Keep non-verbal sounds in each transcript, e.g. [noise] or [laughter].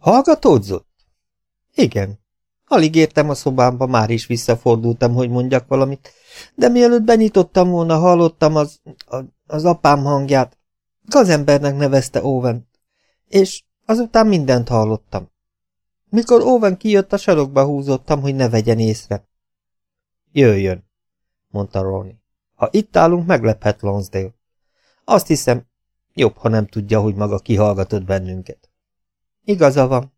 Hallgatódzott? Igen. Alig értem a szobámba, már is visszafordultam, hogy mondjak valamit, de mielőtt benyitottam volna, hallottam az, az, az apám hangját. Gazembernek nevezte Owen, és azután mindent hallottam. Mikor Owen kijött, a sarokba húzottam, hogy ne vegyen észre. Jöjjön, mondta Ronnie. Ha itt állunk, meglephet Lonsdale. Azt hiszem, jobb, ha nem tudja, hogy maga kihallgatott bennünket. Igaza van.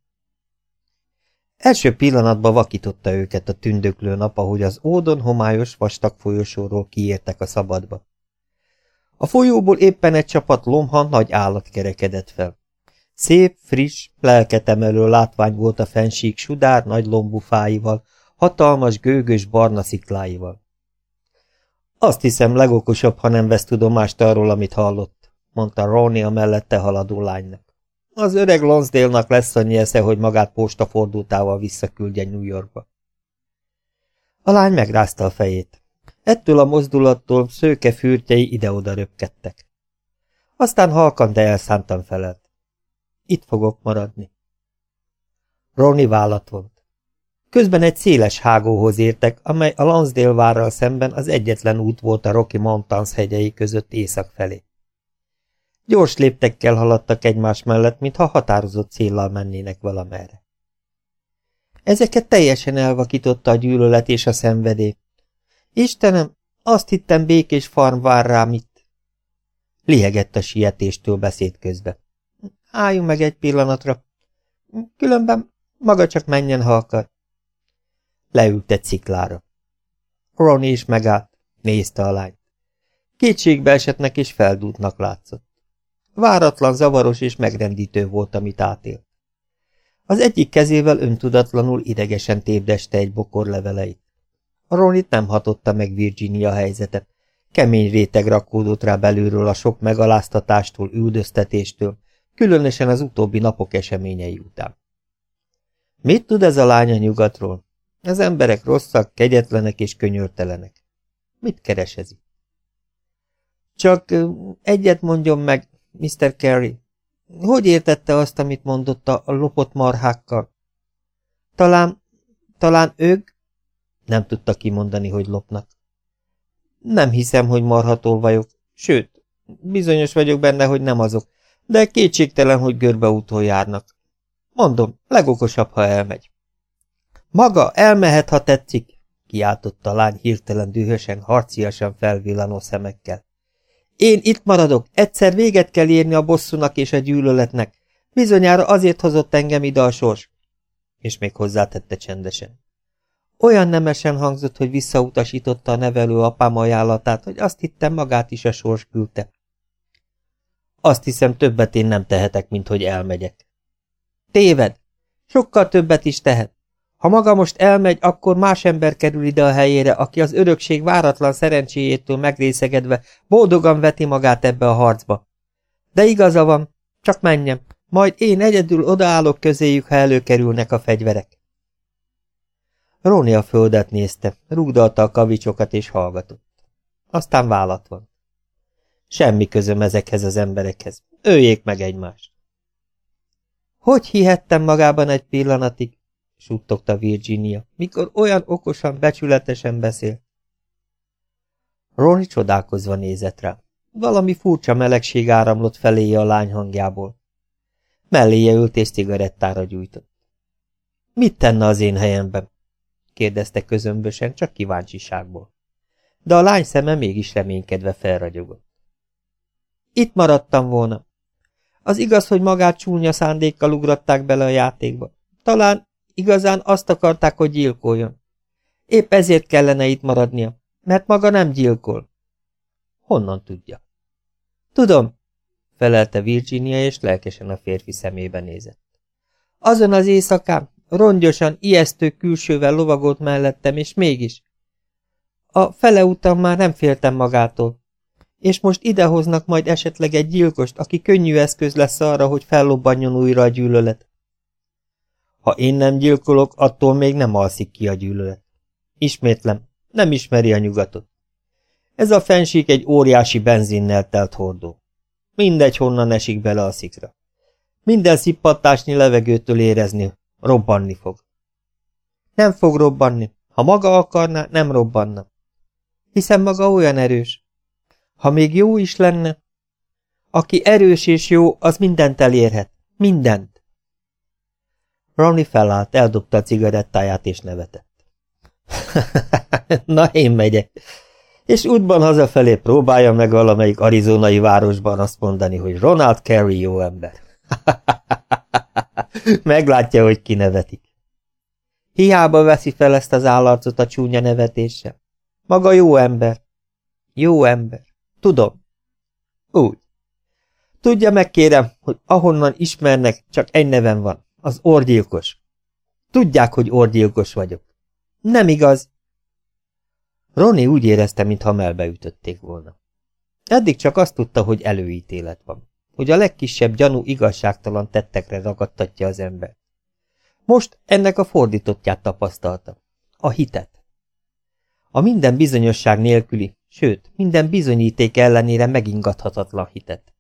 Első pillanatban vakította őket a tündöklő nap, ahogy az ódon homályos vastag folyosóról kiértek a szabadba. A folyóból éppen egy csapat lomha nagy állat kerekedett fel. Szép, friss, lelketemelő látvány volt a fensík sudár nagy lombú fáival, hatalmas, gőgös barna szikláival. Azt hiszem legokosabb, ha nem vesz tudomást arról, amit hallott, mondta Ronnie a mellette haladó lánynak. Az öreg Lonsdale-nak lesz annyi esze, hogy magát postafordultával visszaküldje New Yorkba. A lány megrázta a fejét. Ettől a mozdulattól szőke fürtjei ide-oda röpkedtek. Aztán halkan, de elszántan felelt. Itt fogok maradni. Ronnie vállat vont. Közben egy széles hágóhoz értek, amely a Lansdale várral szemben az egyetlen út volt a Rocky Mountains hegyei között észak felé. Gyors léptekkel haladtak egymás mellett, mintha határozott céllal mennének valamerre. Ezeket teljesen elvakította a gyűlölet és a szenvedély. Istenem, azt hittem békés farm vár rám itt. Lihegett a sietéstől beszéd közbe. Álljunk meg egy pillanatra. Különben maga csak menjen, ha akar. Leült egy sziklára. Ronnie is megállt, nézte a lányt. Kétségbe esetnek és feldútnak látszott. Váratlan, zavaros és megrendítő volt, amit átélt. Az egyik kezével öntudatlanul idegesen tépdeste egy bokor leveleit. A Ronit nem hatotta meg Virginia helyzetet. Kemény réteg rakódott rá belülről a sok megaláztatástól, üldöztetéstől, különösen az utóbbi napok eseményei után. Mit tud ez a lánya nyugatról? Az emberek rosszak, kegyetlenek és könyörtelenek. Mit keres ez itt? Csak egyet mondjon meg, Mr. Carey. Hogy értette azt, amit mondott a lopott marhákkal? Talán, talán ők? Nem tudta kimondani, hogy lopnak. Nem hiszem, hogy marhatolvajok, sőt, bizonyos vagyok benne, hogy nem azok, de kétségtelen, hogy görbeúton járnak. Mondom, legokosabb, ha elmegy. Maga elmehet, ha tetszik, kiáltotta a lány hirtelen dühösen, harciasan felvillanó szemekkel. Én itt maradok, egyszer véget kell érni a bosszúnak és a gyűlöletnek. Bizonyára azért hozott engem ide a sors. És még hozzátette csendesen. Olyan nemesen hangzott, hogy visszautasította a nevelő apám ajánlatát, hogy azt hittem magát is a sors küldte. Azt hiszem, többet én nem tehetek, mint hogy elmegyek. Téved! Sokkal többet is tehet. Ha maga most elmegy, akkor más ember kerül ide a helyére, aki az örökség váratlan szerencséjétől megrészegedve boldogan veti magát ebbe a harcba. De igaza van, csak menjem, majd én egyedül odaállok közéjük, ha előkerülnek a fegyverek. Róni a földet nézte, rúgdalta a kavicsokat és hallgatott. Aztán vállat van. Semmi közöm ezekhez az emberekhez. Öljék meg egymást. Hogy hihettem magában egy pillanatig? Suttogta Virginia, mikor olyan okosan, becsületesen beszél. Ronnie csodálkozva nézett rá. Valami furcsa melegség áramlott feléje a lány hangjából. Melléje ült és cigarettára gyújtott. Mit tenne az én helyemben? kérdezte közömbösen, csak kíváncsiságból. De a lány szeme mégis reménykedve felragyogott. Itt maradtam volna. Az igaz, hogy magát csúnya szándékkal ugratták bele a játékba. Talán Igazán azt akarták, hogy gyilkoljon. Épp ezért kellene itt maradnia, mert maga nem gyilkol. Honnan tudja? Tudom, felelte Virginia, és lelkesen a férfi szemébe nézett. Azon az éjszakán, rongyosan, ijesztő külsővel lovagolt mellettem, és mégis. A fele után már nem féltem magától, és most idehoznak majd esetleg egy gyilkost, aki könnyű eszköz lesz arra, hogy fellobbanjon újra a gyűlölet. Ha én nem gyilkolok, attól még nem alszik ki a gyűlölet. Ismétlem, nem ismeri a nyugatot. Ez a fensík egy óriási benzinnel telt hordó. Mindegy, honnan esik bele a szikra. Minden szippantásnyi levegőtől érezni, robbanni fog. Nem fog robbanni. Ha maga akarná, nem robbanna. Hiszen maga olyan erős. Ha még jó is lenne, aki erős és jó, az mindent elérhet. Mindent. Ronnie felállt, eldobta a cigarettáját és nevetett. [laughs] Na, én megyek. És útban hazafelé próbálja meg valamelyik arizonai városban azt mondani, hogy Ronald Carey jó ember. [laughs] Meglátja, hogy kinevetik. Hiába veszi fel ezt az állarcot a csúnya nevetéssel. Maga jó ember. Jó ember. Tudom. Úgy. Tudja meg, kérem, hogy ahonnan ismernek, csak egy nevem van. Az orgyilkos. Tudják, hogy orgyilkos vagyok. Nem igaz. Ronnie úgy érezte, mintha melbeütötték volna. Eddig csak azt tudta, hogy előítélet van, hogy a legkisebb gyanú igazságtalan tettekre ragadtatja az ember. Most ennek a fordítottját tapasztalta. A hitet. A minden bizonyosság nélküli, sőt, minden bizonyíték ellenére megingathatatlan hitet.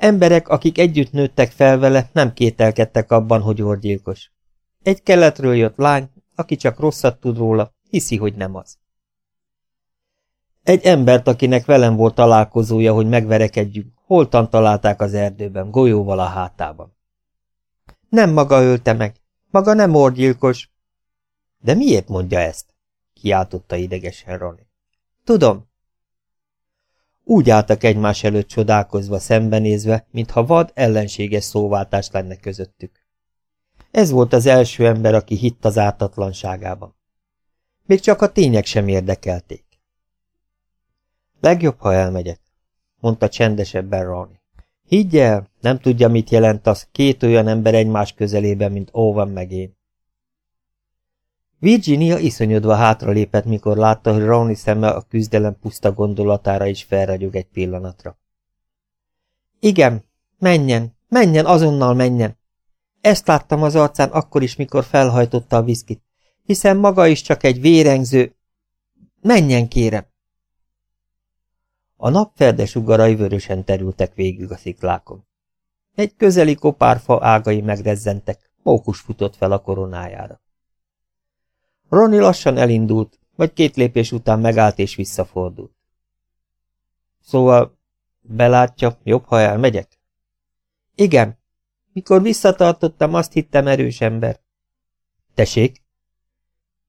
Emberek, akik együtt nőttek fel vele, nem kételkedtek abban, hogy orgyilkos. Egy keletről jött lány, aki csak rosszat tud róla, hiszi, hogy nem az. Egy embert, akinek velem volt találkozója, hogy megverekedjünk, holtan találták az erdőben, golyóval a hátában. Nem maga ölte meg. Maga nem orgyilkos. De miért mondja ezt? kiáltotta idegesen Ronnie. Tudom. Úgy álltak egymás előtt csodálkozva, szembenézve, mintha vad ellenséges szóváltás lenne közöttük. Ez volt az első ember, aki hitt az ártatlanságában. Még csak a tények sem érdekelték. Legjobb, ha elmegyek, mondta csendesebben Ronnie. Higgy el, nem tudja, mit jelent az két olyan ember egymás közelében, mint Owen meg én. Virginia iszonyodva hátralépett, mikor látta, hogy Ronnie szeme a küzdelem puszta gondolatára is felragyog egy pillanatra. Igen, menjen, menjen, azonnal menjen. Ezt láttam az arcán akkor is, mikor felhajtotta a viszkit, hiszen maga is csak egy vérengző. Menjen, kérem! A nap ferde sugarai vörösen terültek végig a sziklákon. Egy közeli kopárfa ágai megrezzentek, mókus futott fel a koronájára. Roni lassan elindult, vagy két lépés után megállt és visszafordult. Szóval, belátja, jobb, ha elmegyek? Igen. Mikor visszatartottam, azt hittem erős ember. Tessék?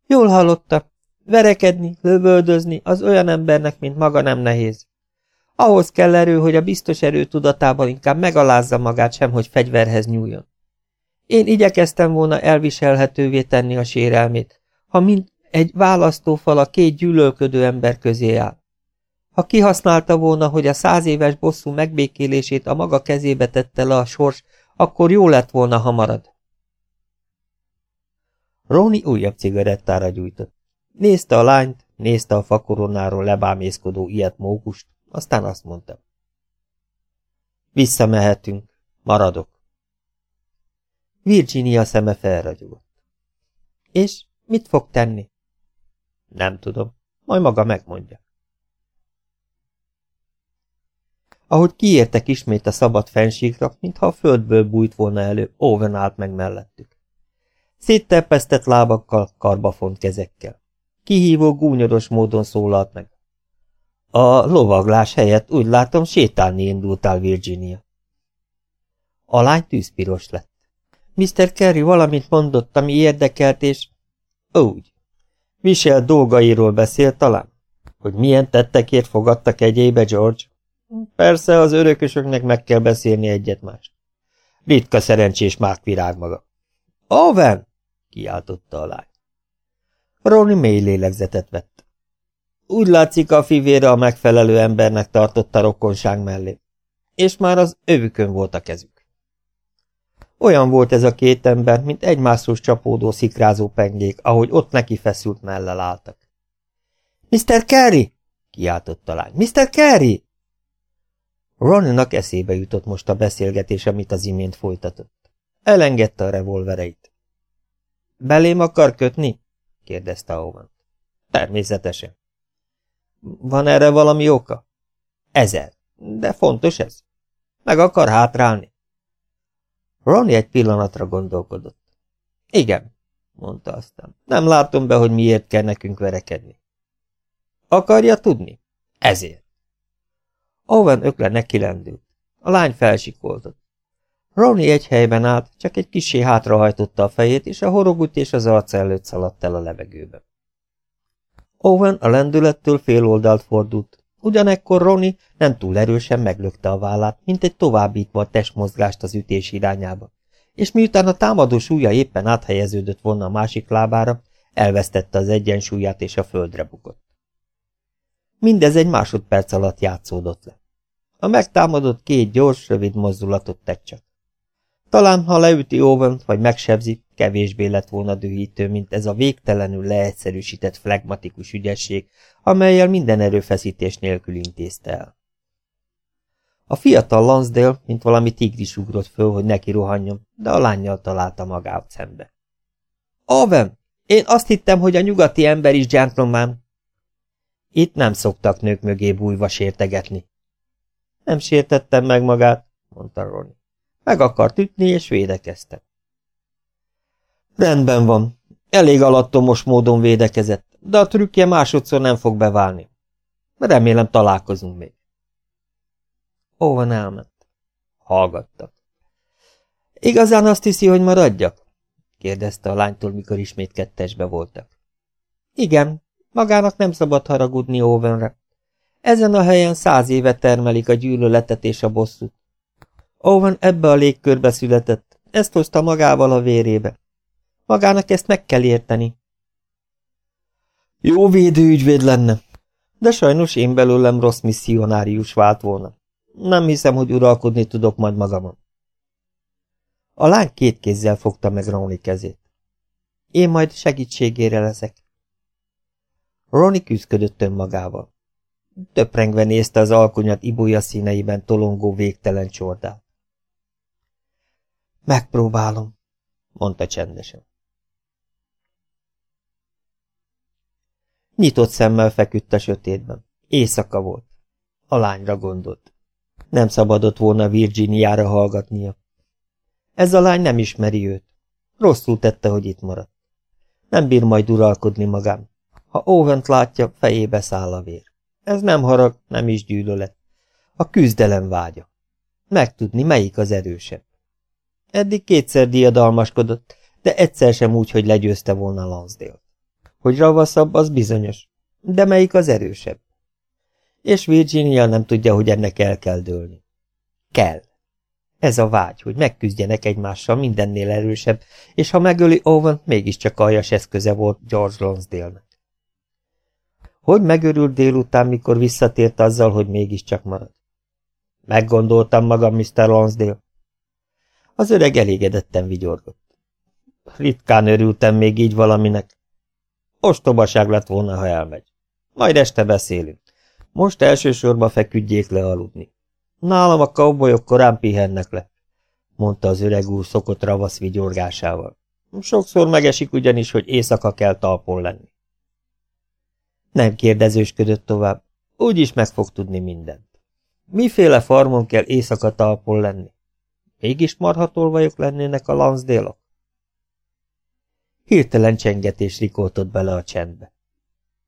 Jól hallotta. Verekedni, lövöldözni az olyan embernek, mint maga nem nehéz. Ahhoz kell erő, hogy a biztos erő tudatában inkább megalázza magát sem, hogy fegyverhez nyúljon. Én igyekeztem volna elviselhetővé tenni a sérelmét, ha mint egy választófal a két gyűlölködő ember közé áll. Ha kihasználta volna, hogy a száz éves bosszú megbékélését a maga kezébe tette le a sors, akkor jó lett volna, ha marad. Róni újabb cigarettára gyújtott. Nézte a lányt, nézte a fakoronáról lebámészkodó ilyet mókust, aztán azt mondta. Visszamehetünk. Maradok. Virginia szeme felragyogott. És mit fog tenni? Nem tudom. Majd maga megmondja. Ahogy kiértek ismét a szabad fensíkra, mintha a földből bújt volna elő, Owen állt meg mellettük. Szétterpesztett lábakkal, karbafont kezekkel. Kihívó gúnyoros módon szólalt meg. A lovaglás helyett úgy látom sétálni indultál, Virginia. A lány tűzpiros lett. Mr. Kerry valamit mondott, ami érdekelt, és... Úgy. Michel dolgairól beszélt talán? Hogy milyen tettekért fogadtak egyébe, George? Persze, az örökösöknek meg kell beszélni egyet-mást. Ritka szerencsés mákvirág maga. Owen! kiáltotta a lány. Ronnie mély lélegzetet vett. Úgy látszik, a fivére a megfelelő embernek tartotta rokonság mellé, és már az övükön volt a kezük. Olyan volt ez a két ember, mint egymáshoz csapódó szikrázó pengék, ahogy ott neki feszült mellel álltak. – Mr. Carey! – kiáltott a lány. – Mr. Carey! Ronnak eszébe jutott most a beszélgetés, amit az imént folytatott. Elengedte a revolvereit. – Belém akar kötni? – kérdezte Owen. – Természetesen. Van erre valami oka? Ezer. De fontos ez. Meg akar hátrálni. Ronnie egy pillanatra gondolkodott. Igen, mondta aztán. Nem látom be, hogy miért kell nekünk verekedni. Akarja tudni? Ezért. Owen ökle neki lendült. A lány felsikoltott. Ronnie egy helyben állt, csak egy kisé hátrahajtotta a fejét, és a horogút és az arca előtt szaladt el a levegőbe. Owen a lendülettől fél oldalt fordult, ugyanekkor Ronnie nem túl erősen meglökte a vállát, mint egy továbbítva a testmozgást az ütés irányába, és miután a támadó súlya éppen áthelyeződött volna a másik lábára, elvesztette az egyensúlyát és a földre bukott. Mindez egy másodperc alatt játszódott le. A megtámadott két gyors, rövid mozdulatot tett csak. Talán, ha leüti owen vagy megsebzi, kevésbé lett volna dühítő, mint ez a végtelenül leegyszerűsített flegmatikus ügyesség, amelyel minden erőfeszítés nélkül intézte el. A fiatal Lansdale, mint valami tigris ugrott föl, hogy neki rohanjon, de a lányjal találta magát szembe. Owen, én azt hittem, hogy a nyugati ember is gentleman. Itt nem szoktak nők mögé bújva sértegetni. Nem sértettem meg magát, mondta Ronnie. Meg akart ütni, és védekeztem. Rendben van. Elég alattomos módon védekezett, de a trükkje másodszor nem fog beválni. Remélem találkozunk még. Owen elment. Hallgattak. Igazán azt hiszi, hogy maradjak? kérdezte a lánytól, mikor ismét kettesbe voltak. Igen, magának nem szabad haragudni Owenre. Ezen a helyen száz éve termelik a gyűlöletet és a bosszút. Owen ebbe a légkörbe született, ezt hozta magával a vérébe. Magának ezt meg kell érteni. Jó védőügyvéd lenne, de sajnos én belőlem rossz misszionárius vált volna. Nem hiszem, hogy uralkodni tudok majd magamon. A lány két kézzel fogta meg Ronnie kezét. Én majd segítségére leszek. Ronnie küzdködött önmagával. Töprengve nézte az alkonyat ibúja színeiben tolongó végtelen csordát. Megpróbálom, mondta csendesen. Nyitott szemmel feküdt a sötétben. Éjszaka volt. A lányra gondolt. Nem szabadott volna Virginiára hallgatnia. Ez a lány nem ismeri őt. Rosszul tette, hogy itt maradt. Nem bír majd uralkodni magán. Ha Óvent látja, fejébe száll a vér. Ez nem harag, nem is gyűlölet. A küzdelem vágya. Megtudni, melyik az erősebb. Eddig kétszer diadalmaskodott, de egyszer sem úgy, hogy legyőzte volna Lansdale. Hogy ravaszabb, az bizonyos. De melyik az erősebb? És Virginia nem tudja, hogy ennek el kell dőlni. Kell. Ez a vágy, hogy megküzdjenek egymással mindennél erősebb, és ha megöli Owen, mégiscsak aljas eszköze volt George Lonsdale-nek. Hogy megörült délután, mikor visszatért azzal, hogy mégiscsak marad? Meggondoltam magam, Mr. Lonsdale. Az öreg elégedetten vigyorgott. Ritkán örültem még így valaminek. Ostobaság lett volna, ha elmegy. Majd este beszélünk. Most elsősorban feküdjék le aludni. Nálam a kaubolyok korán pihennek le, mondta az öreg úr szokott ravasz vigyorgásával. Sokszor megesik ugyanis, hogy éjszaka kell talpon lenni. Nem kérdezősködött tovább, úgyis meg fog tudni mindent. Miféle farmon kell éjszaka talpon lenni? Mégis marhatolvajok lennének a Lansdale-ok? Hirtelen csengetés rikoltott bele a csendbe.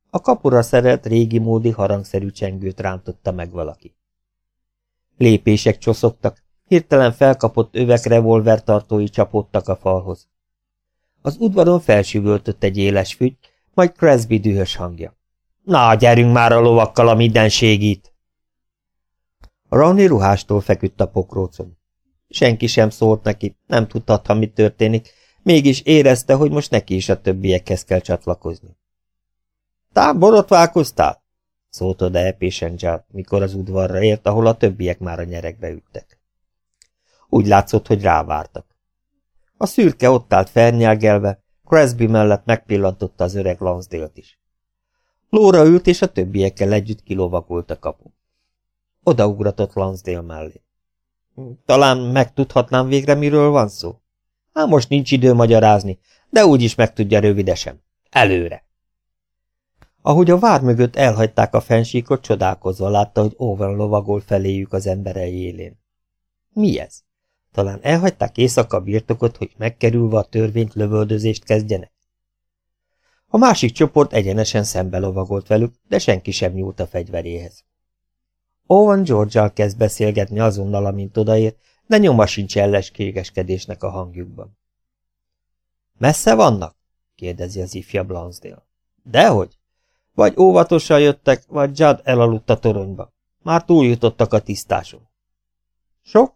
A kapura szerelt régi módi harangszerű csengőt rántotta meg valaki. Lépések csoszogtak, hirtelen felkapott övek tartói csapódtak a falhoz. Az udvaron felsüvöltött egy éles fügy, majd Cresby dühös hangja. Na, gyerünk már a lovakkal a mindenségit! Ronnie ruhástól feküdt a pokrócon. Senki sem szólt neki, nem tudhatha, mi történik, mégis érezte, hogy most neki is a többiekhez kell csatlakozni. Tám borotválkoztál? szólt oda epésen Judd, mikor az udvarra ért, ahol a többiek már a nyerekbe üttek. Úgy látszott, hogy rávártak. A szürke ott állt fernyelgelve, Cresby mellett megpillantotta az öreg Lansdale-t is. Lóra ült, és a többiekkel együtt kilovakult a kapu. Odaugratott Lansdale mellé. Talán megtudhatnám végre, miről van szó? Hát most nincs idő magyarázni, de úgyis megtudja rövidesen. Előre! Ahogy a vár mögött elhagyták a fensíkot, csodálkozva látta, hogy Owen lovagol feléjük az emberei élén. Mi ez? Talán elhagyták éjszaka birtokot, hogy megkerülve a törvényt lövöldözést kezdjenek? A másik csoport egyenesen szembe lovagolt velük, de senki sem nyúlt a fegyveréhez. Owen George-al kezd beszélgetni azonnal, amint odaér, de nyoma sincs elleskégeskedésnek a hangjukban. Messze vannak? kérdezi az ifja Blansdale. Dehogy? Vagy óvatosan jöttek, vagy Judd elaludt a toronyba. Már túljutottak a tisztáson. Sok?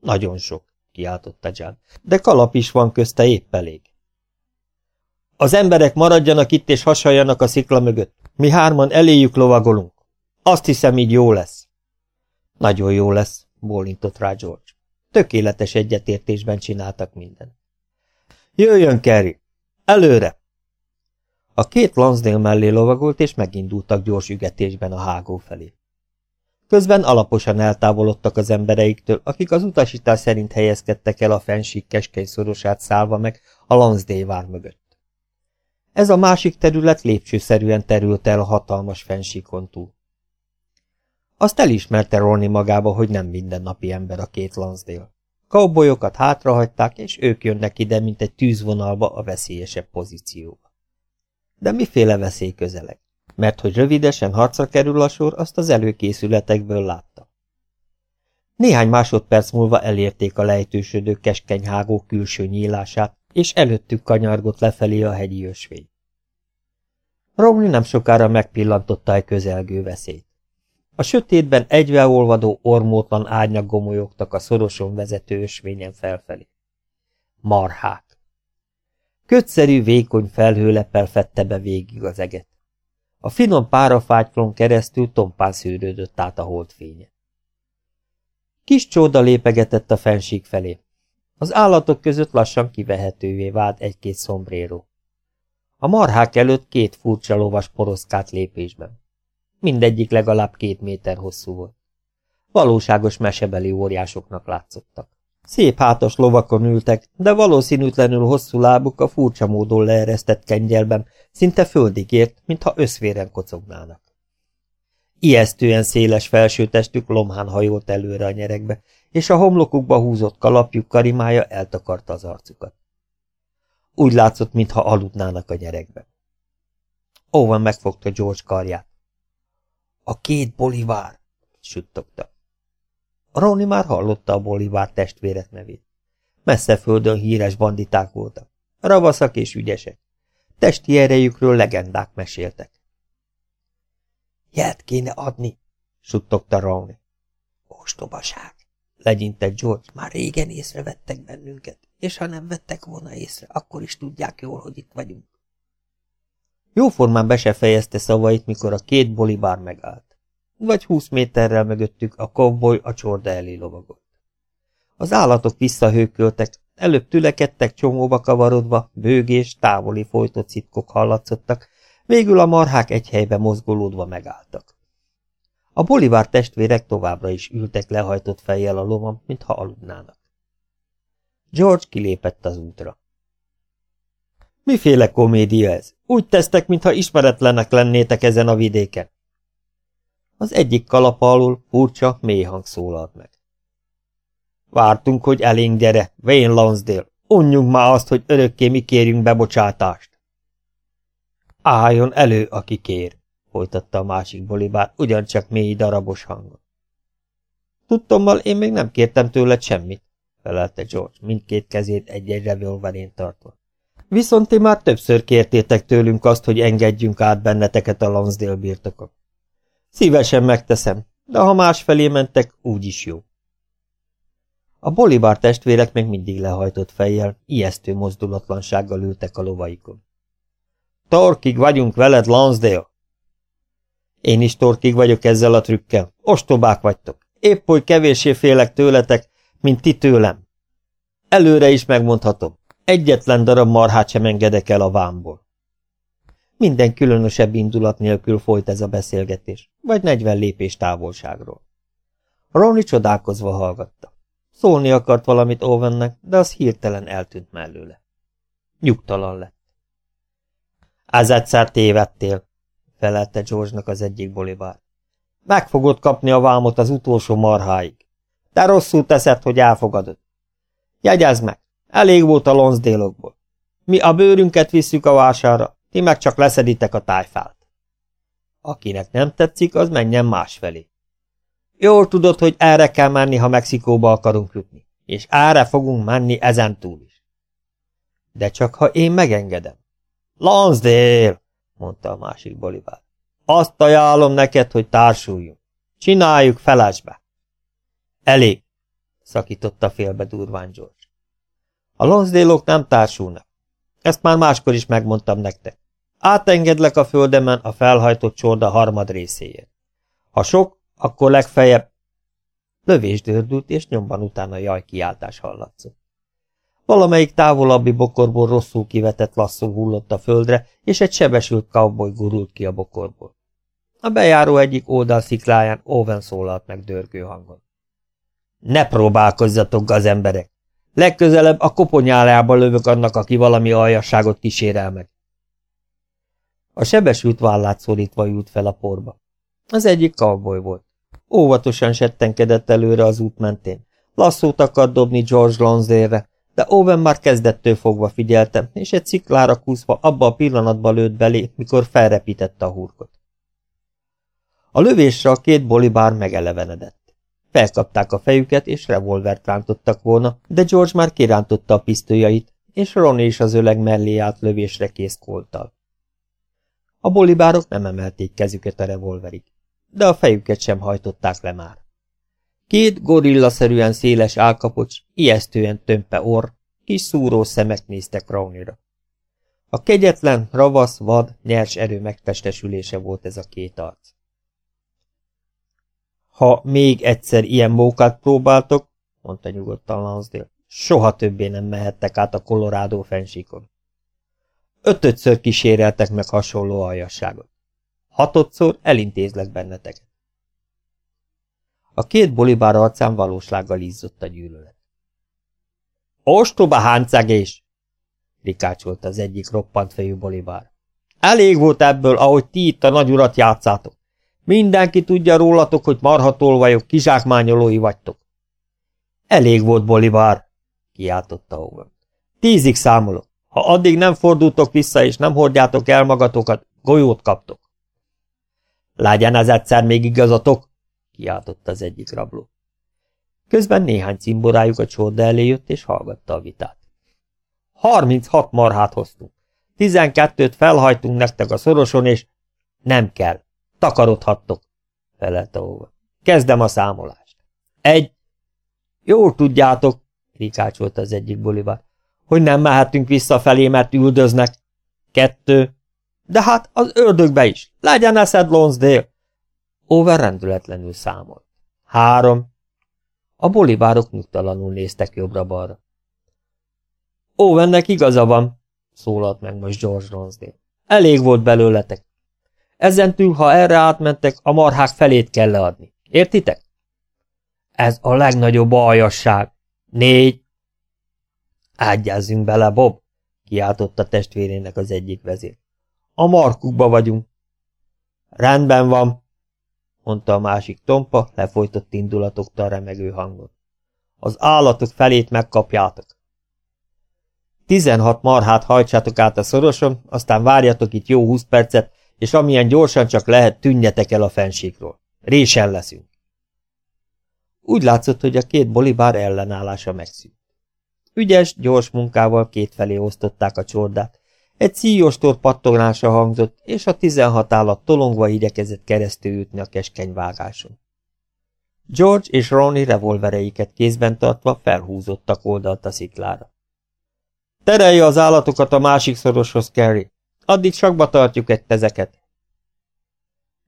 Nagyon sok, kiáltotta Judd, de kalap is van közte épp elég. Az emberek maradjanak itt és hasaljanak a szikla mögött. Mi hárman eléjük lovagolunk. Azt hiszem, így jó lesz. Nagyon jó lesz, bólintott rá George. Tökéletes egyetértésben csináltak mindent. Jöjjön, Kerry! Előre! A két Lansdale mellé lovagolt, és megindultak gyors ügetésben a hágó felé. Közben alaposan eltávolodtak az embereiktől, akik az utasítás szerint helyezkedtek el a fensík keskeny szorosát szállva meg a Lansdale vár mögött. Ez a másik terület lépcsőszerűen terült el a hatalmas fensíkon túl. Azt elismerte Ronnie magába, hogy nem mindennapi ember a két Lansdale. Kaubolyokat hátrahagyták, és ők jönnek ide, mint egy tűzvonalba a veszélyesebb pozícióba. De miféle veszély közeleg? Mert hogy rövidesen harcra kerül a sor, azt az előkészületekből látta. Néhány másodperc múlva elérték a lejtősödő keskeny hágó külső nyílását, és előttük kanyargott lefelé a hegyi ösvény. Romney nem sokára megpillantotta egy közelgő veszélyt. A sötétben egybeolvadó ormótlan árnyak gomolyogtak a szoroson vezető ösvényen felfelé. Marhák. Kötszerű, vékony felhőlepel fette be végig az eget. A finom párafágylon keresztül tompán szűrődött át a holdfénye. Kis csóda lépegetett a fenség felé. Az állatok között lassan kivehetővé vált egy-két szombréró. A marhák előtt két furcsa lovas poroszkált lépésben. Mindegyik legalább két méter hosszú volt. Valóságos mesebeli óriásoknak látszottak. Szép hátas lovakon ültek, de valószínűtlenül hosszú lábuk a furcsa módon leeresztett kengyelben szinte földig ért, mintha összvéren kocognának. Ijesztően széles felsőtestük lomhán hajolt előre a nyerekbe, és a homlokukba húzott kalapjuk karimája eltakarta az arcukat. Úgy látszott, mintha aludnának a nyerekbe. Owen megfogta George karját. A két bolivár, suttogta. Ronnie már hallotta a bolivár testvérek nevét. Messze földön híres banditák voltak. Ravaszak és ügyesek. Testi erejükről legendák meséltek. Jelt kéne adni, suttogta Ronnie. Ostobaság, legyintett George, már régen észrevettek bennünket, és ha nem vettek volna észre, akkor is tudják jól, hogy itt vagyunk. Jóformán be se fejezte szavait, mikor a két bolibár megállt. Vagy húsz méterrel mögöttük a kovboly a csorda elé lovagolt. Az állatok visszahőköltek, előbb tülekedtek csomóba kavarodva, bőgés, távoli folytott citkok hallatszottak, végül a marhák egy helybe mozgolódva megálltak. A bolivár testvérek továbbra is ültek lehajtott fejjel a lovam, mintha aludnának. George kilépett az útra. Miféle komédia ez? Úgy tesztek, mintha ismeretlenek lennétek ezen a vidéken. Az egyik kalapa alul furcsa, mély hang szólalt meg. Vártunk, hogy elénk gyere, Wayne Lansdale. Unjunk már azt, hogy örökké mi kérjünk bebocsátást. Álljon elő, aki kér, folytatta a másik bolibár, ugyancsak mély darabos hangon. Tudtommal én még nem kértem tőled semmit, felelte George, mindkét kezét egy-egy revolverén tartva. Viszont ti már többször kértétek tőlünk azt, hogy engedjünk át benneteket a Lansdale birtokon. Szívesen megteszem, de ha másfelé mentek, úgy is jó. A bolibár testvérek meg mindig lehajtott fejjel, ijesztő mozdulatlansággal ültek a lovaikon. Torkig vagyunk veled, Lansdale! Én is torkig vagyok ezzel a trükkel. Ostobák vagytok. Épp hogy kevéssé félek tőletek, mint ti tőlem. Előre is megmondhatom. Egyetlen darab marhát sem engedek el a vámból. Minden különösebb indulat nélkül folyt ez a beszélgetés, vagy negyven lépés távolságról. Ronnie csodálkozva hallgatta. Szólni akart valamit Owennek, de az hirtelen eltűnt mellőle. Nyugtalan lett. Az egyszer tévedtél, felelte George-nak az egyik bolivár. Meg fogod kapni a vámot az utolsó marháig. De rosszul teszed, hogy elfogadod. Jegyezd meg, elég volt a Lonsdale-okból. Mi a bőrünket visszük a vásárra, ti meg csak leszeditek a tájfát. Akinek nem tetszik, az menjen másfelé. Jól tudod, hogy erre kell menni, ha Mexikóba akarunk jutni, és erre fogunk menni ezen túl is. De csak ha én megengedem. Lonsdale, mondta a másik bolivár. Azt ajánlom neked, hogy társuljunk. Csináljuk felesbe. Elég, szakította félbe durván George. A Lonsdale-ok nem társulnak. Ezt már máskor is megmondtam nektek. Átengedlek a földemen a felhajtott csorda harmad részéért. Ha sok, akkor legfeljebb... Lövés dördült, és nyomban utána jaj kiáltás hallatszott. Valamelyik távolabbi bokorból rosszul kivetett lasszó hullott a földre, és egy sebesült cowboy gurult ki a bokorból. A bejáró egyik oldalszikláján Owen szólalt meg dörgő hangon. Ne próbálkozzatok, az emberek! Legközelebb a koponyálába lövök annak, aki valami aljasságot kísérel meg. A sebesült vállát szorítva jut fel a porba. Az egyik cowboy volt. Óvatosan settenkedett előre az út mentén. Lasszót akart dobni George Lonsdale-re, de Owen már kezdettől fogva figyelte, és egy ciklára kúszva abba a pillanatba lőtt belé, mikor felrepítette a hurkot. A lövésre a két bolibár megelevenedett. Felkapták a fejüket, és revolvert rántottak volna, de George már kirántotta a pisztolyait, és Ron és az öleg mellé állt lövésre kész kolttal. A bolibárok nem emelték kezüket a revolverig, de a fejüket sem hajtották le már. Két gorillaszerűen széles álkapocs, ijesztően tömpe orr, kis szúró szemek néztek Rownira. A kegyetlen, ravasz, vad, nyers erő megtestesülése volt ez a két arc. Ha még egyszer ilyen mókát próbáltok, mondta nyugodtan Lansdale, soha többé nem mehettek át a Colorado fensíkon. Ötödször kíséreltek meg hasonló aljasságot. Hatodszor elintézlek benneteket. A két bolibár arcán valósággal izzott a gyűlölet. Ostoba háncegés! rikácsolt az egyik roppant fejű bolibár. Elég volt ebből, ahogy ti itt a nagyurat játszátok. Mindenki tudja rólatok, hogy marhatolvajok, kizsákmányolói vagytok. Elég volt, Bolivár, kiáltotta Owen. Tízig számolok. Ha addig nem fordultok vissza, és nem hordjátok el magatokat, golyót kaptok. Lágyan ez egyszer még igazatok, kiáltotta az egyik rabló. Közben néhány cimborájuk a csorda elé jött, és hallgatta a vitát. Harminchat marhát hoztunk. Tizenkettőt felhajtunk nektek a szoroson, és nem kell. Takarodhattok, felelte óva. Kezdem a számolást. Egy. Jól tudjátok, rikácsolt az egyik bolivár, hogy nem mehetünk visszafelé, mert üldöznek. Kettő. De hát az ördögbe is. Legyen eszed, Lonsdale. Over rendületlenül számolt. Három. A bolivárok nyugtalanul néztek jobbra-balra. Owennek igaza van, szólalt meg most George Lonsdale. Elég volt belőletek. Ezentúl, ha erre átmentek, a marhák felét kell leadni. Értitek? Ez a legnagyobb aljasság. Négy. Ágyázzunk bele, Bob, kiáltotta testvérének az egyik vezér. A markukba vagyunk. Rendben van, mondta a másik tompa, lefolytott indulatoktal remegő hangon. Az állatok felét megkapjátok. Tizenhat marhát hajtsátok át a szoroson, aztán várjatok itt jó húsz percet, és amilyen gyorsan csak lehet, tűnjetek el a fensíkról. Résen leszünk. Úgy látszott, hogy a két bolibár ellenállása megszűnt. Ügyes, gyors munkával kétfelé osztották a csordát, egy szíjostor pattognása hangzott, és a tizenhat állat tolongva igyekezett keresztül jutni a keskeny vágáson. George és Ronnie revolvereiket kézben tartva felhúzottak oldalt a sziklára. Terelje az állatokat a másik szoroshoz, Kerry! Addig sakba tartjuk egy tezeket.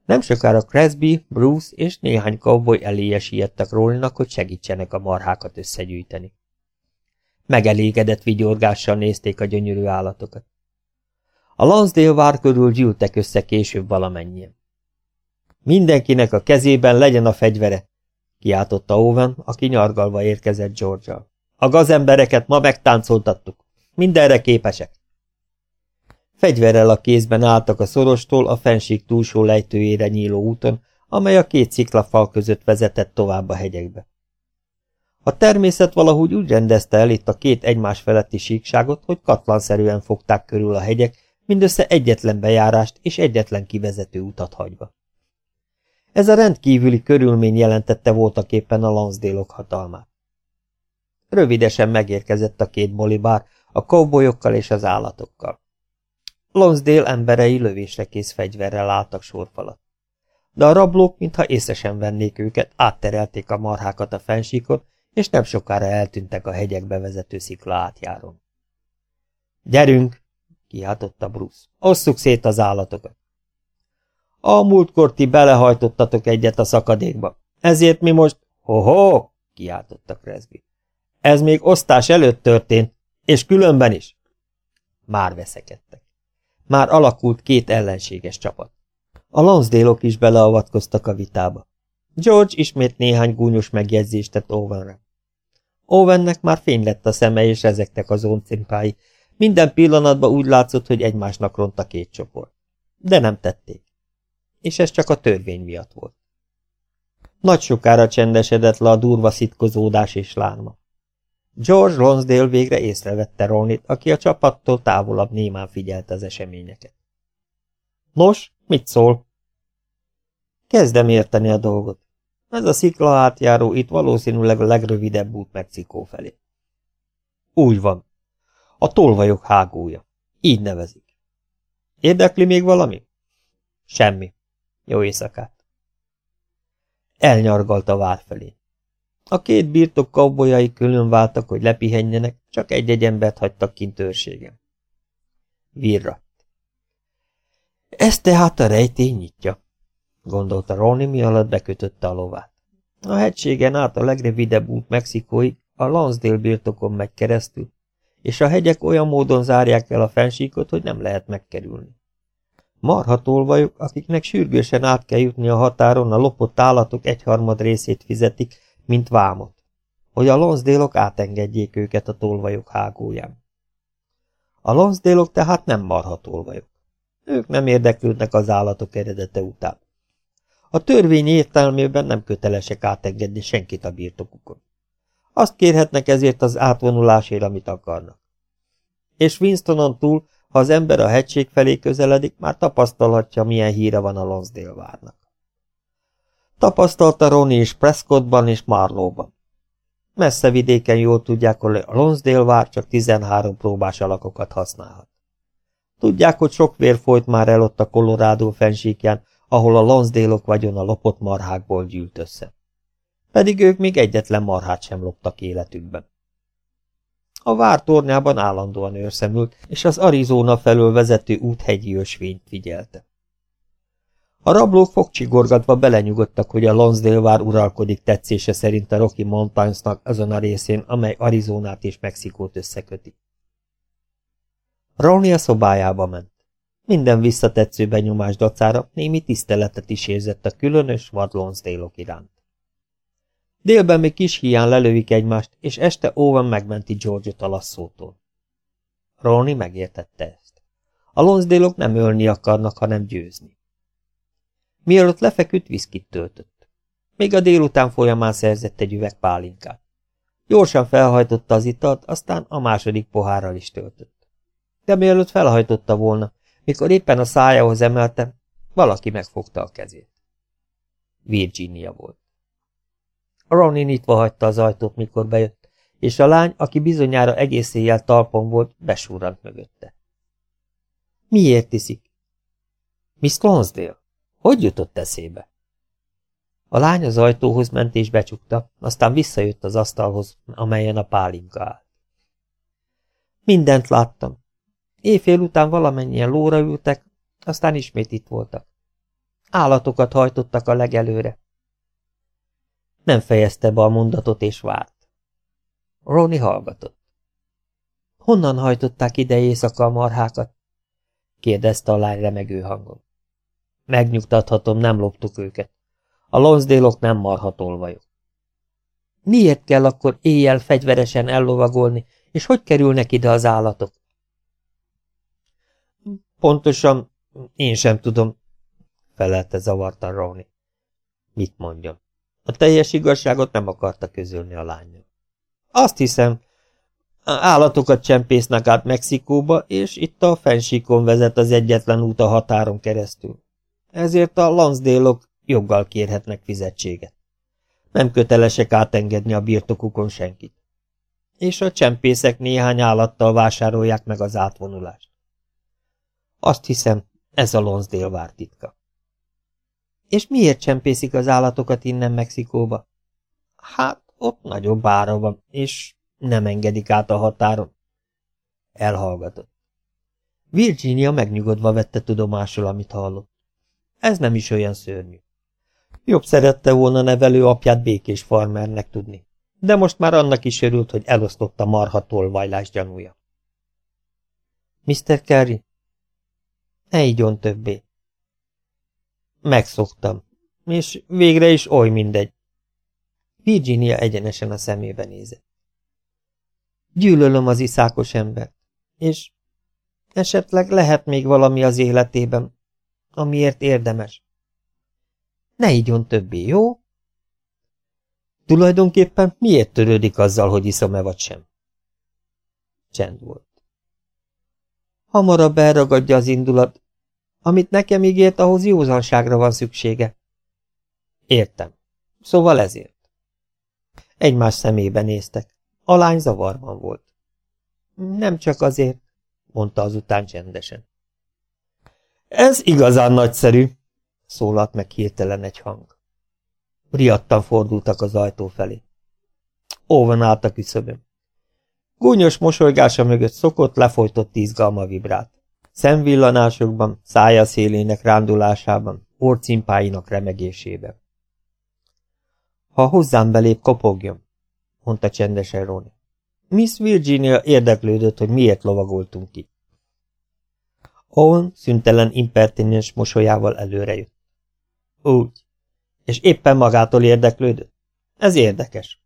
Nem sokára Cresby, Bruce és néhány cowboy eléje siettek Rollnak, hogy segítsenek a marhákat összegyűjteni. Megelégedett vigyorgással nézték a gyönyörű állatokat. A Lansdale vár körül gyűltek össze később valamennyien. Mindenkinek a kezében legyen a fegyvere, kiáltotta Owen, aki nyargalva érkezett George-al. A gazembereket ma megtáncoltattuk. Mindenre képesek. Fegyverrel a kézben álltak a szorostól a fenség túlsó lejtőjére nyíló úton, amely a két sziklafal között vezetett tovább a hegyekbe. A természet valahogy úgy rendezte el itt a két egymás feletti síkságot, hogy katlanszerűen fogták körül a hegyek, mindössze egyetlen bejárást és egyetlen kivezető utat hagyva. Ez a rendkívüli körülmény jelentette voltaképpen a Lansdélok hatalmát. Rövidesen megérkezett a két bolibár, a kóbolyokkal és az állatokkal. Lonsdale emberei lövésre kész fegyverrel álltak sorfalat. De a rablók, mintha észre sem vennék őket, átterelték a marhákat a fensíkon, és nem sokára eltűntek a hegyekbe vezető szikla átjáron. Gyerünk! kiáltotta Bruce. Osszuk szét az állatokat. A múltkor ti belehajtottatok egyet a szakadékba. Ezért mi most... Ho-ho! kiáltotta Cresby. Ez még osztás előtt történt, és különben is. Már veszekedtek. Már alakult két ellenséges csapat. A Lansdale-ok is beleavatkoztak a vitába. George ismét néhány gúnyos megjegyzést tett Owenre. Owennek már fény lett a szeme, és ezektek az óncimpái. Minden pillanatban úgy látszott, hogy egymásnak ront a két csoport. De nem tették. És ez csak a törvény miatt volt. Nagy sokára csendesedett le a durva szitkozódás és lárma. George Lonsdale végre észrevette Ronit, aki a csapattól távolabb némán figyelte az eseményeket. Nos, mit szól? Kezdem érteni a dolgot. Ez a szikla átjáró itt valószínűleg a legrövidebb út Mexikó felé. Úgy van. A tolvajok hágója. Így nevezik. Érdekli még valami? Semmi. Jó éjszakát. Elnyargalt a vár felé. A két birtok kaubolyai külön váltak, hogy lepihenjenek, csak egy-egy embert hagytak kint őrségem. Virra. Ez tehát a rejtély nyitja, gondolta Ronnie, mi alatt bekötötte a lovát. A hegységen át a legrövidebb út Mexikói a Lansdale birtokon megy keresztül, és a hegyek olyan módon zárják el a fensíkot, hogy nem lehet megkerülni. Marha tolvajok, akiknek sürgősen át kell jutni a határon, a lopott állatok egyharmad részét fizetik, mint vámot, hogy a Lonsdélok átengedjék őket a tolvajok hágóján. A Lonsdélok tehát nem marha tolvajok. Ők nem érdeklődnek az állatok eredete után. A törvény értelmében nem kötelesek átengedni senkit a birtokukon. Azt kérhetnek ezért az átvonulásért, amit akarnak. És Winstonon túl, ha az ember a hegység felé közeledik, már tapasztalhatja, milyen híre van a Lonsdale várnak. Tapasztalta Ronnie is Prescottban és Marlóban. Messze vidéken jól tudják, hogy a Lonsdale vár csak 13 próbás alakokat használhat. Tudják, hogy sok vér folyt már el ott a Colorado fensíkján, ahol a Lonsdale-ok vagyon a lopott marhákból gyűlt össze. Pedig ők még egyetlen marhát sem loptak életükben. A vár tornyában állandóan őrszemült, és az Arizona felől vezető út hegyi ösvényt figyelte. A rablók fogcsigorgatva belenyugodtak, hogy a Lonsdale vár uralkodik tetszése szerint a Rocky Mountainsnak azon a részén, amely Arizonát és Mexikót összeköti. Ronnie a szobájába ment. Minden visszatetsző benyomás dacára némi tiszteletet is érzett a különös vad Lonsdale-ok iránt. Délben még kis hián lelövik egymást, és este Owen megmenti George-ot a lasszótól. Ronnie megértette ezt. A lonsdale -ok nem ölni akarnak, hanem győzni. Mielőtt lefeküdt, viszkit töltött. Még a délután folyamán szerzett egy üveg pálinkát. Gyorsan felhajtotta az italt, aztán a második pohárral is töltött. De mielőtt felhajtotta volna, mikor éppen a szájához emelte, valaki megfogta a kezét. Virginia volt. Ronnie nyitva hagyta az ajtót, mikor bejött, és a lány, aki bizonyára egész éjjel talpon volt, besúrant mögötte. Miért iszik? Miss Lonsdale? Hogy jutott eszébe? A lány az ajtóhoz ment és becsukta, aztán visszajött az asztalhoz, amelyen a pálinka állt. Mindent láttam. Éjfél után valamennyien lóra ültek, aztán ismét itt voltak. Állatokat hajtottak a legelőre. Nem fejezte be a mondatot és várt. Ronnie hallgatott. Honnan hajtották ide éjszaka a marhákat? kérdezte a lány remegő hangon. Megnyugtathatom, nem loptuk őket. A Lonsdale-ok nem marhatolvajok. Miért kell akkor éjjel fegyveresen ellovagolni, és hogy kerülnek ide az állatok? Pontosan én sem tudom, felelte zavartan Ronnie. Mit mondjam? A teljes igazságot nem akarta közölni a lánynak. Azt hiszem, állatokat csempésznek át Mexikóba, és itt a fensíkon vezet az egyetlen út a határon keresztül. Ezért a Lansdale-ok joggal kérhetnek fizetséget. Nem kötelesek átengedni a birtokukon senkit. És a csempészek néhány állattal vásárolják meg az átvonulást. Azt hiszem, ez a Lonsdale vár titka. És miért csempészik az állatokat innen Mexikóba? Hát, ott nagyobb ára van, és nem engedik át a határon. Elhallgatott. Virginia megnyugodva vette tudomásul, amit hallott. Ez nem is olyan szörnyű. Jobb szerette volna nevelő apját békés farmernek tudni, de most már annak is örült, hogy elosztott a marha tolvajlás gyanúja. Mr. Carey, ne ígyon többé. Megszoktam, és végre is oly mindegy. Virginia egyenesen a szemébe nézett. Gyűlölöm az iszákos embert, és esetleg lehet még valami az életében, amiért érdemes. Ne ígyon többé, jó? Tulajdonképpen miért törődik azzal, hogy iszom-e vagy sem? Csend volt. Hamarabb elragadja az indulat. Amit nekem ígért, ahhoz józanságra van szüksége. Értem. Szóval ezért. Egymás szemébe néztek. A lány zavarban volt. Nem csak azért, mondta azután csendesen. Ez igazán nagyszerű, szólalt meg hirtelen egy hang. Riadtan fordultak az ajtó felé. Óvan állt a küszöbön. Gúnyos mosolygása mögött szokott, lefolytott izgalma vibrált. Szemvillanásokban, szája szélének rándulásában, orcimpáinak remegésében. Ha hozzám belép, kopogjon, mondta csendesen Ronnie. Miss Virginia érdeklődött, hogy miért lovagoltunk ki. Owen szüntelen impertinens mosolyával előrejött. Úgy. És éppen magától érdeklődött? Ez érdekes.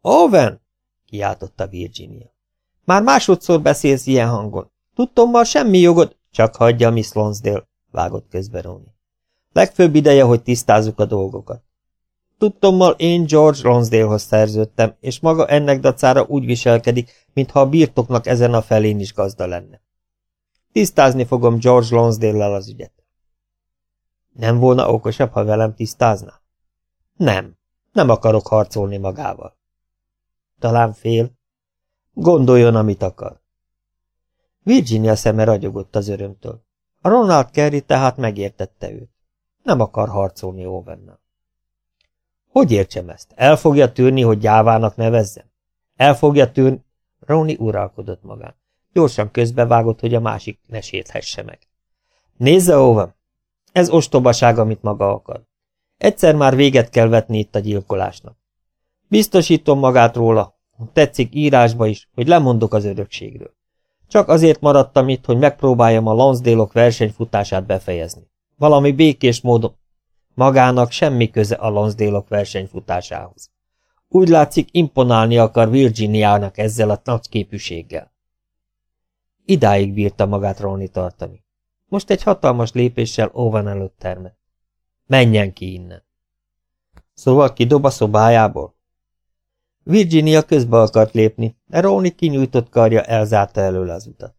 Owen! kiáltotta Virginia. Már másodszor beszélsz ilyen hangon. Tudtommal semmi jogod, csak hagyja Miss Lonsdale, vágott közbe Ronnie. Legfőbb ideje, hogy tisztázzuk a dolgokat. Tudtommal én George Lonsdalehoz szerződtem, és maga ennek dacára úgy viselkedik, mintha a birtoknak ezen a felén is gazda lenne. Tisztázni fogom George Lonsdale-lel az ügyet. Nem volna okosabb, ha velem tisztázná? Nem, nem akarok harcolni magával. Talán fél. Gondoljon, amit akar. Virginia szeme ragyogott az örömtől. A Ronald Kerry tehát megértette őt. Nem akar harcolni Owennel. Hogy értsem ezt? El fogja tűrni, hogy gyávának nevezzem? El fogja tűrni... Roni uralkodott magán. Gyorsan közbevágott, hogy a másik ne sérthesse meg. Nézze, Owen! Ez ostobaság, amit maga akar. Egyszer már véget kell vetni itt a gyilkolásnak. Biztosítom magát róla, tetszik írásba is, hogy lemondok az örökségről. Csak azért maradtam itt, hogy megpróbáljam a Lansdale-ok versenyfutását befejezni. Valami békés módon. Magának semmi köze a Lansdale-ok versenyfutásához. Úgy látszik, imponálni akar Virginiának ezzel a nagy képűséggel. Idáig bírta magát Ronnie tartani. Most egy hatalmas lépéssel Owen előtt termett. Menjen ki innen! Szóval kidob a szobájából? Virginia közbe akart lépni, de Ronnie kinyújtott karja elzárta előle az utat.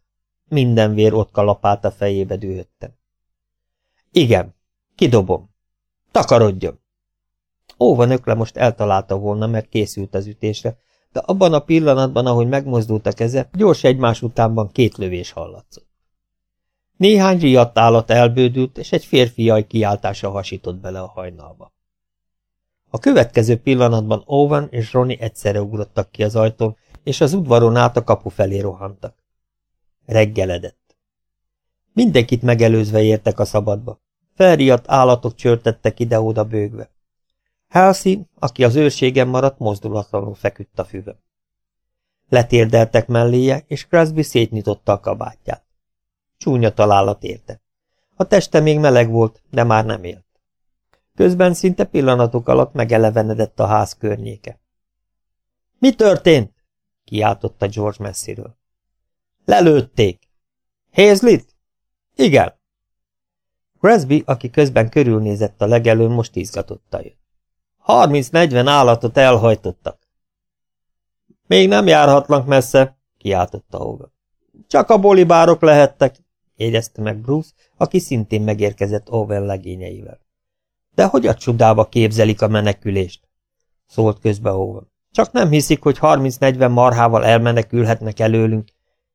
Minden vér ott kalapált a fejébe dühöttem. Igen, kidobom. Takarodjon! Óva nökle most eltalálta volna, mert készült az ütésre, de abban a pillanatban, ahogy megmozdult a keze, gyors egymás utánban két lövés hallatszott. Néhány riadt állat elbődült, és egy férfi jaj kiáltása hasított bele a hajnalba. A következő pillanatban Owen és Ronnie egyszerre ugrottak ki az ajtón, és az udvaron át a kapu felé rohantak. Reggeledett. Mindenkit megelőzve értek a szabadba. Felriadt állatok csörtettek ide-oda bőgve. Halsey, aki az őrségen maradt, mozdulatlanul feküdt a füvön. Letérdeltek melléje, és Crosby szétnyitotta a kabátját. Csúnya találat érte. A teste még meleg volt, de már nem élt. Közben szinte pillanatok alatt megelevenedett a ház környéke. – Mi történt? – kiáltotta George messziről. – Lelőtték. – Hazlit? – Igen. Cresby, aki közben körülnézett a legelőn, most izgatotta jött. Harminc-negyven állatot elhajtottak. Még nem járhatnak messze, kiáltotta Owen. Csak a bolibárok lehettek, érezte meg Bruce, aki szintén megérkezett Owen legényeivel. De hogy a csodába képzelik a menekülést? szólt közbe Owen. Csak nem hiszik, hogy 30-40 marhával elmenekülhetnek előlünk,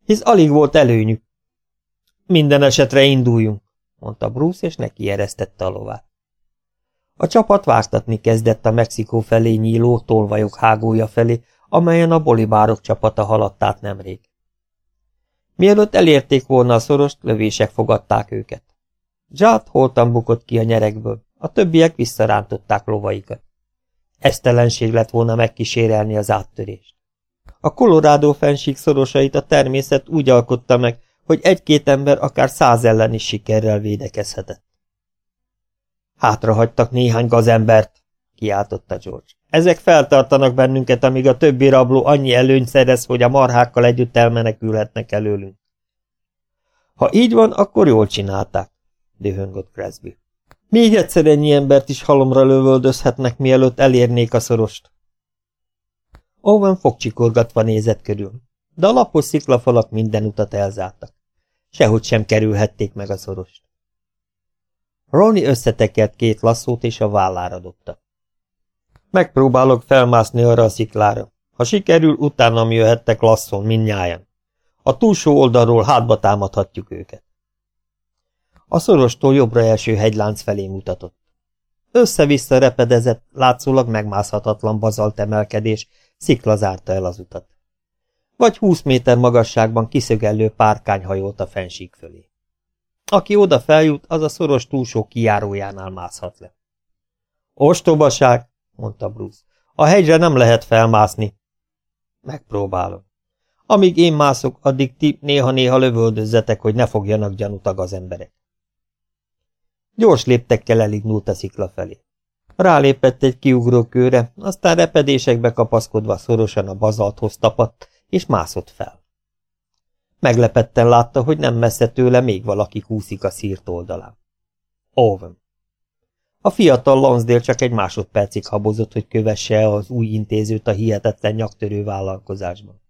hisz alig volt előnyük. Minden esetre induljunk, mondta Bruce, és neki eresztette a lovát. A csapat vártatni kezdett a Mexikó felé nyíló tolvajok hágója felé, amelyen a bolibárok csapata haladt át nemrég. Mielőtt elérték volna a szorost, lövések fogadták őket. Zsát holtan bukott ki a nyerekből, a többiek visszarántották lovaikat. Esztelenség lett volna megkísérelni az áttörést. A Colorado fensík szorosait a természet úgy alkotta meg, hogy egy-két ember akár száz ellen is sikerrel védekezhetett. Hátrahagytak néhány gazembert, kiáltotta George. Ezek feltartanak bennünket, amíg a többi rabló annyi előnyt szerez, hogy a marhákkal együtt elmenekülhetnek előlünk. Ha így van, akkor jól csinálták, dühöngött Cresby. Még egyszer ennyi embert is halomra lövöldözhetnek, mielőtt elérnék a szorost. Owen fogcsikorgatva nézett körül, de a lapos sziklafalak minden utat elzártak. Sehogy sem kerülhették meg a szorost. Ronnie összetekert két lasszót és a vállára dobta. Megpróbálok felmászni arra a sziklára. Ha sikerül, utána jöhettek lasszon, mindnyájan. A túlsó oldalról hátba támadhatjuk őket. A szorostól jobbra eső hegylánc felé mutatott. Össze-vissza repedezett, látszólag megmászhatatlan bazalt emelkedés, szikla zárta el az utat. Vagy húsz méter magasságban kiszögellő párkány hajolt a fensík fölé. Aki oda feljut, az a szoros túlsó kijárójánál mászhat le. Ostobaság, mondta Bruce. A hegyre nem lehet felmászni. Megpróbálom. Amíg én mászok, addig ti néha-néha lövöldözzetek, hogy ne fogjanak gyanutag az emberek. Gyors léptekkel elignult a szikla felé. Rálépett egy kiugró kőre, aztán repedésekbe kapaszkodva szorosan a bazalthoz tapadt, és mászott fel. Meglepetten látta, hogy nem messze tőle még valaki kúszik a szírt oldalán. Owen. A fiatal Lonsdale csak egy másodpercig habozott, hogy kövesse az új intézőt a hihetetlen nyaktörő vállalkozásban.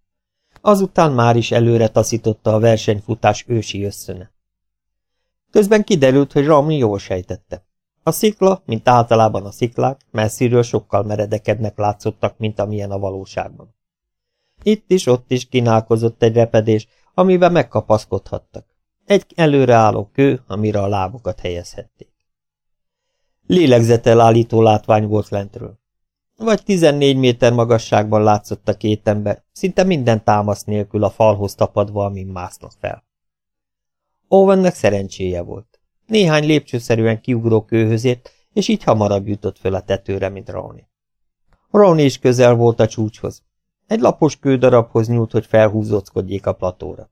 Azután már is előre taszította a versenyfutás ősi összöne. Közben kiderült, hogy Rami jól sejtette. A szikla, mint általában a sziklák, messziről sokkal meredekednek látszottak, mint amilyen a valóságban. Itt is, ott is kínálkozott egy repedés, amivel megkapaszkodhattak. Egy előreálló kő, amire a lábukat helyezhették. Lélegzetelállító látvány volt lentről. Vagy 14 méter magasságban látszott a két ember, szinte minden támasz nélkül a falhoz tapadva, amin másznak fel. Owennek szerencséje volt. Néhány lépcsőszerűen kiugró kőhöz ért, és így hamarabb jutott föl a tetőre, mint Ronnie. Ronnie is közel volt a csúcshoz. Egy lapos kődarabhoz nyúlt, hogy felhúzóckodjék a platóra.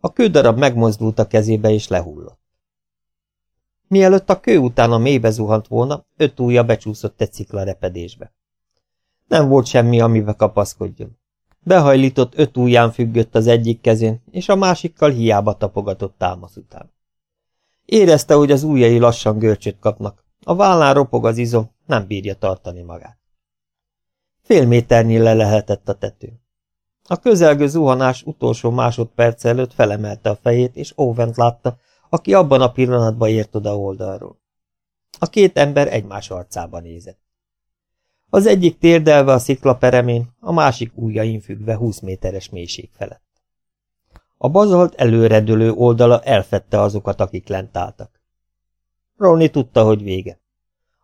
A kődarab megmozdult a kezébe és lehullott. Mielőtt a kő után a mélybe zuhant volna, öt ujja becsúszott egy sziklarepedésbe. Nem volt semmi, amivel kapaszkodjon. Behajlított öt ujján függött az egyik kezén, és a másikkal hiába tapogatott támasz után. Érezte, hogy az ujjai lassan görcsöt kapnak. A vállán ropog az izom, nem bírja tartani magát. Fél méternyi le lehetett a tető. A közelgő zuhanás utolsó másodperc előtt felemelte a fejét, és Óvent látta, aki abban a pillanatban ért oda oldalról. A két ember egymás arcába nézett. Az egyik térdelve a szikla peremén, a másik ujjain függve 20 méteres mélység felett. A bazalt előredülő oldala elfette azokat, akik lent álltak. Ronnie tudta, hogy vége.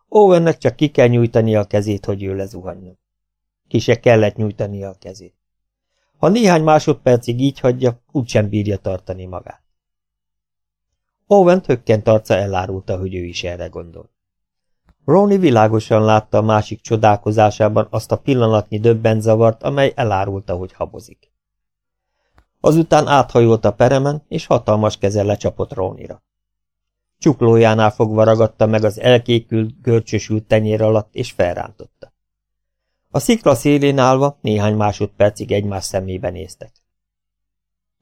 Owennek csak ki kell nyújtani a kezét, hogy ő lezuhanjon. Ki kellett nyújtani a kezét. Ha néhány másodpercig így hagyja, úgysem bírja tartani magát. Owen hökkent arca elárulta, hogy ő is erre gondol. Ronnie világosan látta a másik csodálkozásában azt a pillanatnyi döbbent amely elárulta, hogy habozik. Azután áthajolt a peremen, és hatalmas keze lecsapott Ronnie-ra. Csuklójánál fogva ragadta meg az elkékült, görcsösült tenyér alatt, és felrántotta. A szikla szélén állva néhány másodpercig egymás szemébe néztek.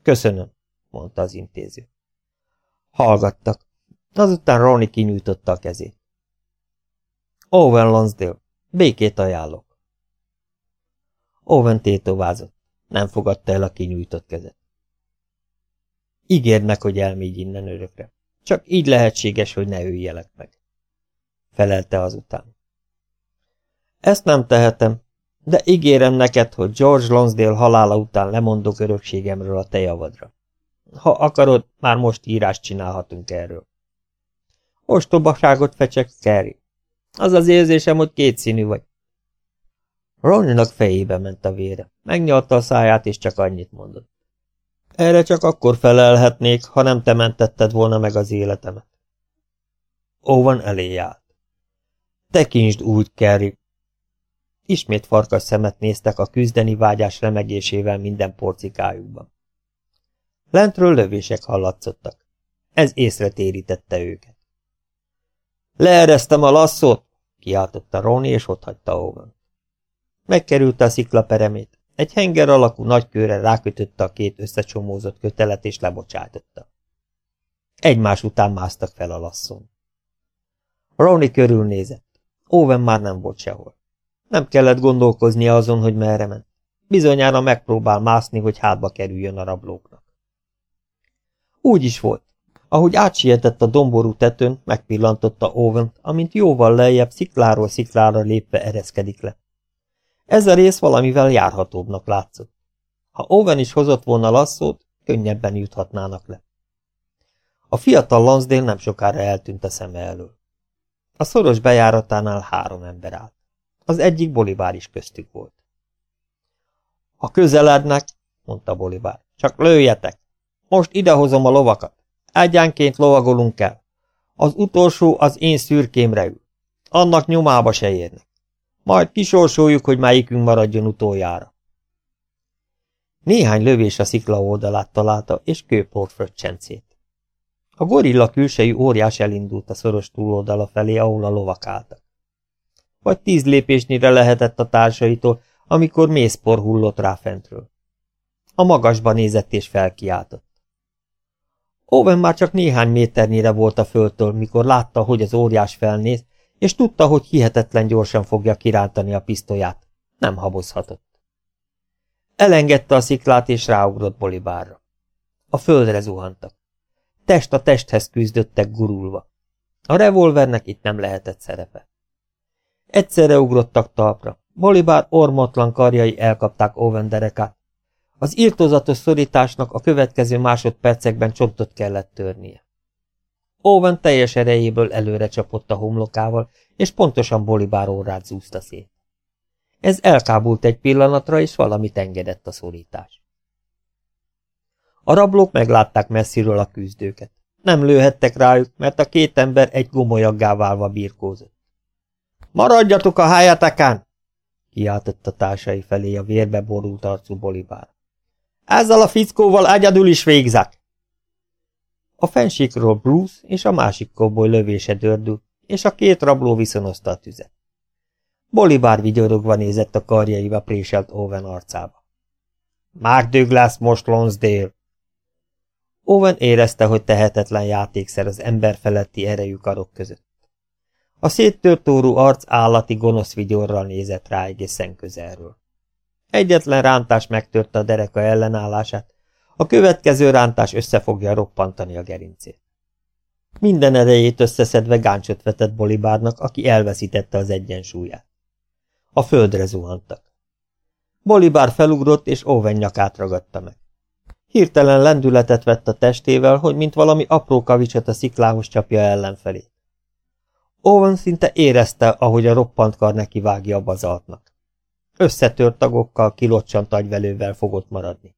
Köszönöm, mondta az intéző. Hallgattak. Azután Ronnie kinyújtotta a kezét. Owen Lonsdale, békét ajánlok. Owen tétovázott. Nem fogadta el a kinyújtott kezet. Ígérd meg, hogy elmégy innen örökre. Csak így lehetséges, hogy ne öljelek meg. Felelte azután. Ezt nem tehetem, de ígérem neked, hogy George Lonsdale halála után lemondok örökségemről a te javadra. Ha akarod, már most írást csinálhatunk erről. Ostobaságot fecsek, Kerry. Az az érzésem, hogy kétszínű vagy. Ronnynak fejébe ment a vére. Megnyalta a száját, és csak annyit mondott. Erre csak akkor felelhetnék, ha nem te mentetted volna meg az életemet. Owen elé állt. Tekintsd úgy, Kerry. Ismét farkas szemet néztek a küzdeni vágyás remegésével minden porcikájukban. Lentről lövések hallatszottak. Ez észre térítette őket. Leeresztem a lasszót, kiáltotta Ronnie, és otthagyta Owen. Megkerülte a szikla peremét. Egy henger alakú nagykőre rákötötte a két összecsomózott kötelet, és lebocsátotta. Egymás után másztak fel a lasszón. Ronnie körülnézett. Owen már nem volt sehol. Nem kellett gondolkoznia azon, hogy merre ment. Bizonyára megpróbál mászni, hogy hátba kerüljön a rablóknak. Úgy is volt. Ahogy átsietett a domború tetőn, megpillantotta owen amint jóval lejjebb szikláról sziklára lépve ereszkedik le. Ez a rész valamivel járhatóbbnak látszott. Ha Owen is hozott volna lasszót, könnyebben juthatnának le. A fiatal Lansdale nem sokára eltűnt a szeme elől. A szoros bejáratánál három ember állt. Az egyik Bolivár is köztük volt. Ha közelednek, mondta Bolivár, csak lőjetek. Most idehozom a lovakat. Egyánként lovagolunk el. Az utolsó az én szürkémre ül. Annak nyomába se érnek. Majd kisorsoljuk, hogy melyikünk maradjon utoljára. Néhány lövés a szikla oldalát találta, és kőport fröccsencét. A gorilla külsejű óriás elindult a szoros túloldala felé, ahol a lovak álltak. Vagy tíz lépésnyire lehetett a társaitól, amikor mészpor hullott rá fentről. A magasba nézett és felkiáltott. Owen már csak néhány méternyire volt a földtől, mikor látta, hogy az óriás felnéz, és tudta, hogy hihetetlen gyorsan fogja kirántani a pisztolyát. Nem habozhatott. Elengedte a sziklát, és ráugrott Bolibárra. A földre zuhantak. Test a testhez küzdöttek gurulva. A revolvernek itt nem lehetett szerepe. Egyszerre ugrottak talpra. Bolibár ormotlan karjai elkapták Owen derekát, az írtozatos szorításnak a következő másodpercekben csontot kellett törnie. Owen teljes erejéből előre csapott a homlokával, és pontosan Bolibár órát zúzta szét. Ez elkábult egy pillanatra, és valamit engedett a szorítás. A rablók meglátták messziről a küzdőket. Nem lőhettek rájuk, mert a két ember egy gomolyaggá válva birkózott. Maradjatok a hájatakán! kiáltott a társai felé a vérbe borult arcú Bolibár. Ezzel a fickóval egyedül is végzek! A fensíkról Bruce és a másik koboly lövése dördül, és a két rabló viszonozta a tüzet. Bolibár vigyorogva nézett a karjaiba préselt Owen arcába. Mark lesz most Lonsdale! Owen érezte, hogy tehetetlen játékszer az ember feletti erejű karok között. A széttört arc állati gonosz vigyorral nézett rá egészen közelről. Egyetlen rántás megtörte a dereka ellenállását, a következő rántás össze fogja roppantani a gerincét. Minden erejét összeszedve gáncsot vetett Bolibárnak, aki elveszítette az egyensúlyát. A földre zuhantak. Bolibár felugrott, és Owen nyakát ragadta meg. Hirtelen lendületet vett a testével, hogy mint valami apró kavicsot a sziklához csapja ellenfelé. Owen szinte érezte, ahogy a roppant kar neki vágja a bazaltnak. Összetört tagokkal, kilocsant agyvelővel fogott maradni.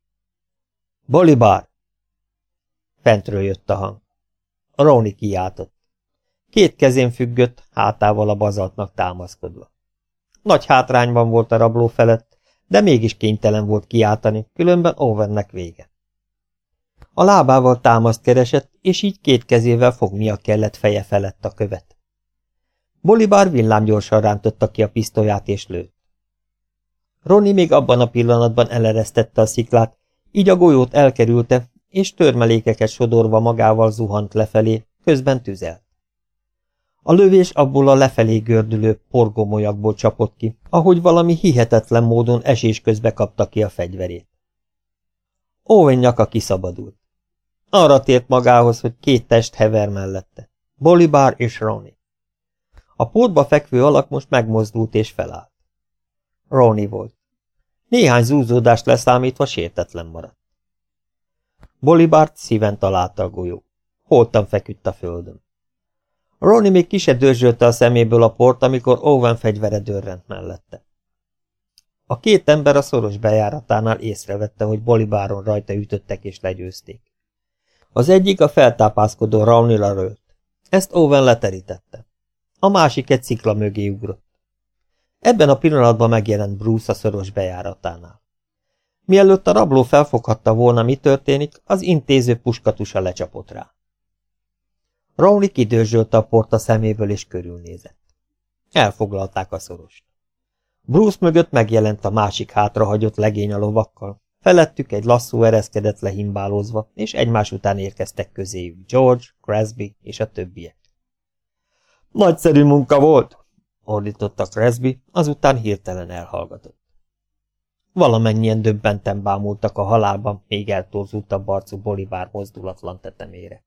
Bolibár! Fentről jött a hang. A Róni kiáltott. Két kezén függött, hátával a bazaltnak támaszkodva. Nagy hátrányban volt a rabló felett, de mégis kénytelen volt kiáltani, különben Owennek vége. A lábával támaszt keresett, és így két kezével fognia kellett feje felett a követ. Bolibár villámgyorsan rántotta ki a pisztolyát és lőtt. Roni még abban a pillanatban eleresztette a sziklát, így a golyót elkerülte, és törmelékeket sodorva magával zuhant lefelé, közben tüzelt. A lövés abból a lefelé gördülő porgomolyakból csapott ki, ahogy valami hihetetlen módon esés közbe kapta ki a fegyverét. Owen nyaka kiszabadult. Arra tért magához, hogy két test hever mellette. Bolibár és Ronnie. A portba fekvő alak most megmozdult és felállt. Ronnie volt. Néhány zúzódást leszámítva sértetlen maradt. Bolibárt szíven találta a golyó. Holtan feküdt a földön. Ronnie még ki se dörzsölte a szeméből a port, amikor Owen fegyvere dörrent mellette. A két ember a szoros bejáratánál észrevette, hogy Bolibáron rajta ütöttek és legyőzték. Az egyik a feltápászkodó Raunila rölt. Ezt Owen leterítette. A másik egy szikla mögé ugrott. Ebben a pillanatban megjelent Bruce a szoros bejáratánál. Mielőtt a rabló felfoghatta volna, mi történik, az intéző puskatusa lecsapott rá. Rowley kidőzsölte a port a szeméből és körülnézett. Elfoglalták a szorost. Bruce mögött megjelent a másik hátrahagyott legény a lovakkal. Felettük egy lasszú ereszkedett lehimbálózva, és egymás után érkeztek közéjük George, Cresby és a többiek. Nagyszerű munka volt, ordította Cresby, azután hirtelen elhallgatott. Valamennyien döbbenten bámultak a halálban még eltorzultabb arcú Bolivár mozdulatlan tetemére.